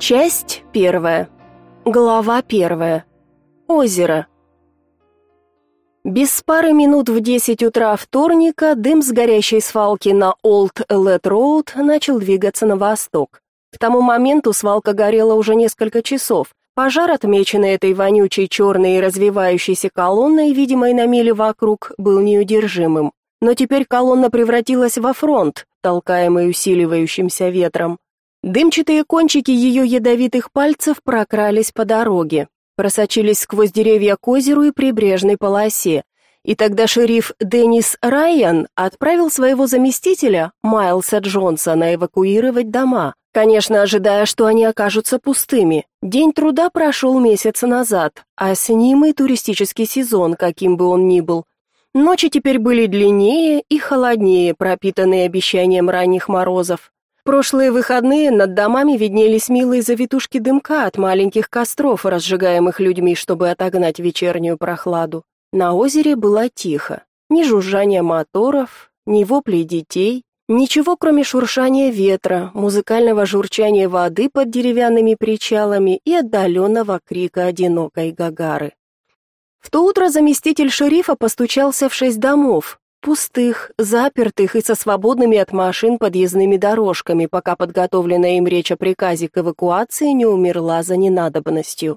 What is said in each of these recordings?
Часть первая. Глава первая. Озеро. Без пары минут в 10 утра вторника дым с горящей свалки на Олд Лет Роуд начал двигаться на восток. К тому моменту свалка горела уже несколько часов. Пожар, отмеченный этой вонючей черной и развивающейся колонной, видимой на миле вокруг, был неудержимым. Но теперь колонна превратилась во фронт, толкаемый усиливающимся ветром. Дымчатые кончики ее ядовитых пальцев прокрались по дороге, просочились сквозь деревья к озеру и прибрежной полосе. И тогда шериф Деннис Райан отправил своего заместителя, Майлса Джонсона, эвакуировать дома, конечно, ожидая, что они окажутся пустыми. День труда прошел месяц назад, а с ним и туристический сезон, каким бы он ни был. Ночи теперь были длиннее и холоднее, пропитанные обещанием ранних морозов прошлые выходные над домами виднелись милые завитушки дымка от маленьких костров, разжигаемых людьми, чтобы отогнать вечернюю прохладу. На озере было тихо. Ни жужжания моторов, ни воплей детей, ничего кроме шуршания ветра, музыкального журчания воды под деревянными причалами и отдаленного крика одинокой гагары. В то утро заместитель шерифа постучался в шесть домов, Пустых, запертых и со свободными от машин подъездными дорожками, пока подготовленная им речь о приказе к эвакуации не умерла за ненадобностью.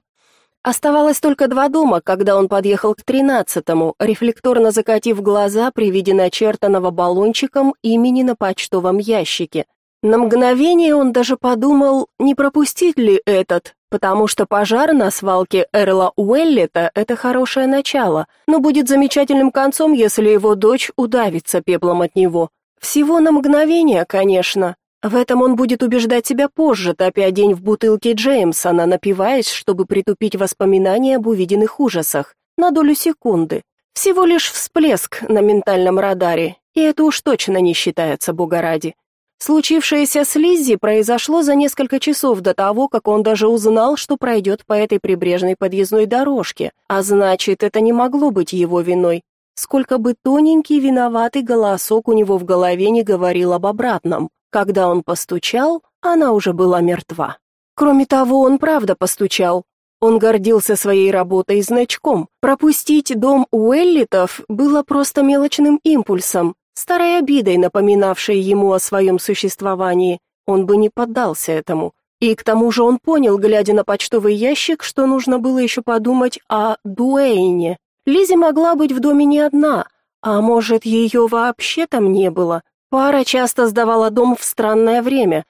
Оставалось только два дома, когда он подъехал к тринадцатому, рефлекторно закатив глаза при виде начертанного баллончиком имени на почтовом ящике. На мгновение он даже подумал, не пропустить ли этот, потому что пожар на свалке Эрла Уэллета – это хорошее начало, но будет замечательным концом, если его дочь удавится пеплом от него. Всего на мгновение, конечно. В этом он будет убеждать себя позже, топя день в бутылке Джеймсона, напиваясь, чтобы притупить воспоминания об увиденных ужасах. На долю секунды. Всего лишь всплеск на ментальном радаре, и это уж точно не считается, бога ради. Случившееся с Лиззи произошло за несколько часов до того, как он даже узнал, что пройдет по этой прибрежной подъездной дорожке, а значит, это не могло быть его виной. Сколько бы тоненький виноватый голосок у него в голове не говорил об обратном. Когда он постучал, она уже была мертва. Кроме того, он правда постучал. Он гордился своей работой и значком. Пропустить дом Уэллитов было просто мелочным импульсом, старой обидой, напоминавшей ему о своем существовании. Он бы не поддался этому. И к тому же он понял, глядя на почтовый ящик, что нужно было еще подумать о Дуэйне. Лизи могла быть в доме не одна, а может, ее вообще там не было. Пара часто сдавала дом в странное время.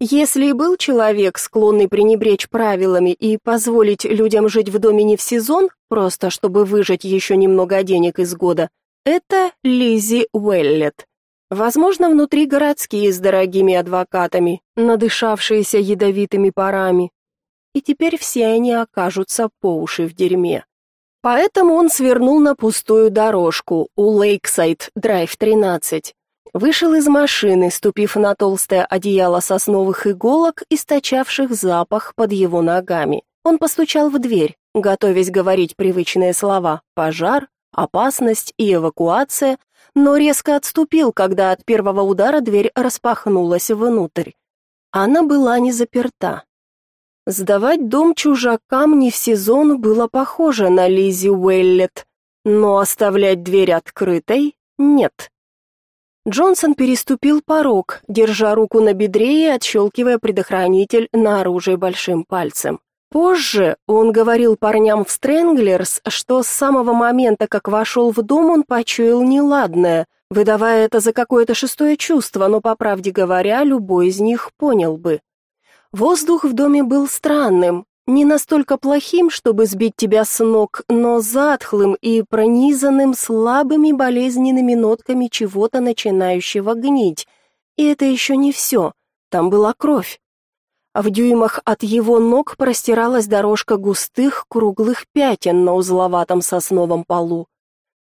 Если и был человек, склонный пренебречь правилами и позволить людям жить в доме не в сезон, просто чтобы выжать еще немного денег из года, это Лизи Уэллет. Возможно, внутри городские с дорогими адвокатами, надышавшиеся ядовитыми парами. И теперь все они окажутся по уши в дерьме. Поэтому он свернул на пустую дорожку у Лейксайд Драйв 13. Вышел из машины, ступив на толстое одеяло сосновых иголок, источавших запах под его ногами. Он постучал в дверь, готовясь говорить привычные слова: пожар, опасность и эвакуация, но резко отступил, когда от первого удара дверь распахнулась внутрь. Она была не заперта. Сдавать дом чужакам не в сезон было похоже на Лизи Уэллет, но оставлять дверь открытой нет. Джонсон переступил порог, держа руку на бедре и отщелкивая предохранитель на оружие большим пальцем. Позже он говорил парням в Стрэнглерс, что с самого момента, как вошел в дом, он почуял неладное, выдавая это за какое-то шестое чувство, но, по правде говоря, любой из них понял бы. Воздух в доме был странным, не настолько плохим, чтобы сбить тебя с ног, но затхлым и пронизанным слабыми болезненными нотками чего-то начинающего гнить. И это еще не все. Там была кровь в дюймах от его ног простиралась дорожка густых круглых пятен на узловатом сосновом полу.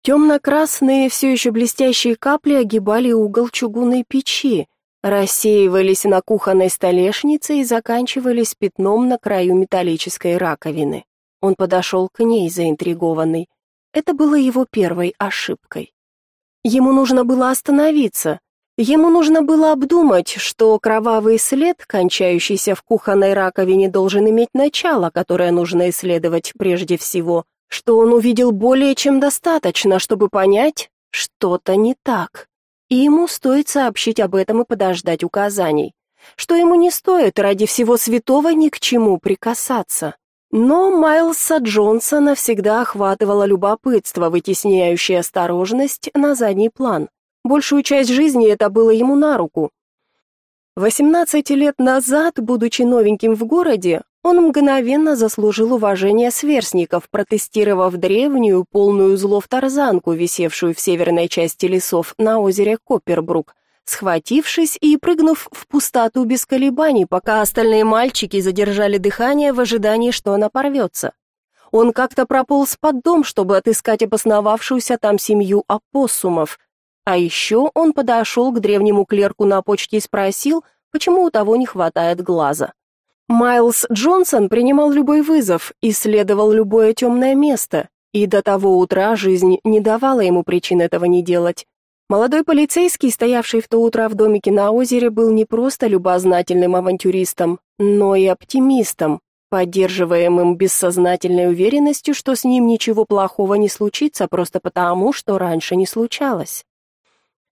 Темно-красные, все еще блестящие капли огибали угол чугунной печи, рассеивались на кухонной столешнице и заканчивались пятном на краю металлической раковины. Он подошел к ней, заинтригованный. Это было его первой ошибкой. Ему нужно было остановиться, Ему нужно было обдумать, что кровавый след, кончающийся в кухонной раковине, должен иметь начало, которое нужно исследовать прежде всего, что он увидел более чем достаточно, чтобы понять, что-то не так. И ему стоит сообщить об этом и подождать указаний, что ему не стоит ради всего святого ни к чему прикасаться. Но Майлса Джонсона всегда охватывало любопытство, вытесняющее осторожность на задний план. Большую часть жизни это было ему на руку. 18 лет назад, будучи новеньким в городе, он мгновенно заслужил уважение сверстников, протестировав древнюю, полную злов тарзанку, висевшую в северной части лесов на озере Коппербрук, схватившись и прыгнув в пустоту без колебаний, пока остальные мальчики задержали дыхание в ожидании, что она порвется. Он как-то прополз под дом, чтобы отыскать обосновавшуюся там семью опоссумов. А еще он подошел к древнему клерку на почте и спросил, почему у того не хватает глаза. Майлз Джонсон принимал любой вызов, исследовал любое темное место, и до того утра жизнь не давала ему причин этого не делать. Молодой полицейский, стоявший в то утро в домике на озере, был не просто любознательным авантюристом, но и оптимистом, поддерживаемым бессознательной уверенностью, что с ним ничего плохого не случится просто потому, что раньше не случалось.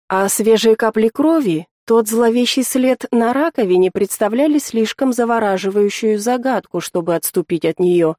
А свежие капли крови, тот зловещий след на раковине представляли слишком завораживающую загадку, чтобы отступить от нее.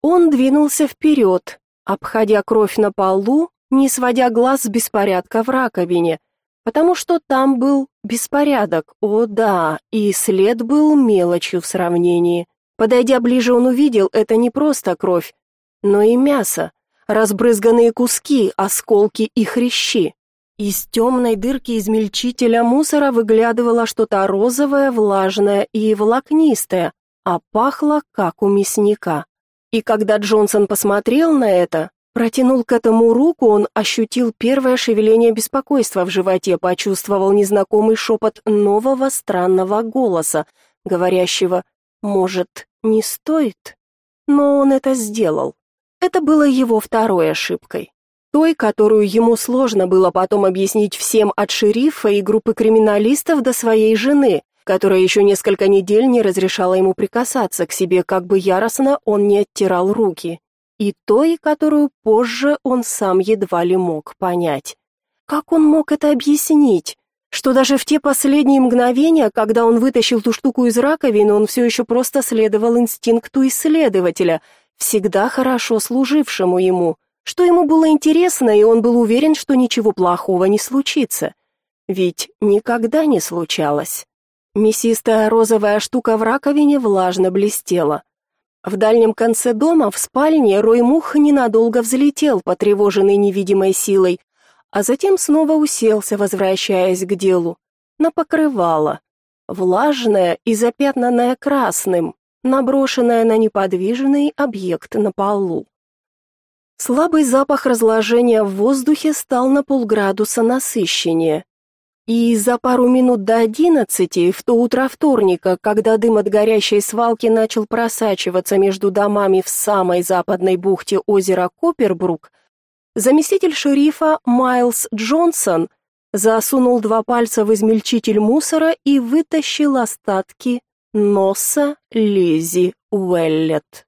Он двинулся вперед, обходя кровь на полу, не сводя глаз с беспорядка в раковине, потому что там был беспорядок, о да, и след был мелочью в сравнении. Подойдя ближе, он увидел, это не просто кровь, но и мясо, разбрызганные куски, осколки и хрящи. Из темной дырки измельчителя мусора выглядывало что-то розовое, влажное и волокнистое, а пахло, как у мясника. И когда Джонсон посмотрел на это, Протянул к этому руку, он ощутил первое шевеление беспокойства в животе, почувствовал незнакомый шепот нового странного голоса, говорящего «может, не стоит?». Но он это сделал. Это было его второй ошибкой. Той, которую ему сложно было потом объяснить всем от шерифа и группы криминалистов до своей жены, которая еще несколько недель не разрешала ему прикасаться к себе, как бы яростно он не оттирал руки и той, которую позже он сам едва ли мог понять. Как он мог это объяснить? Что даже в те последние мгновения, когда он вытащил ту штуку из раковины, он все еще просто следовал инстинкту исследователя, всегда хорошо служившему ему, что ему было интересно, и он был уверен, что ничего плохого не случится. Ведь никогда не случалось. Мясистая розовая штука в раковине влажно блестела. В дальнем конце дома, в спальне, рой мух ненадолго взлетел, потревоженный невидимой силой, а затем снова уселся, возвращаясь к делу, на покрывало, влажное и запятнанное красным, наброшенное на неподвижный объект на полу. Слабый запах разложения в воздухе стал на полградуса насыщеннее. И за пару минут до одиннадцати, в то утро вторника, когда дым от горящей свалки начал просачиваться между домами в самой западной бухте озера Коппербрук, заместитель шерифа Майлз Джонсон засунул два пальца в измельчитель мусора и вытащил остатки носа Лизи Уэллет.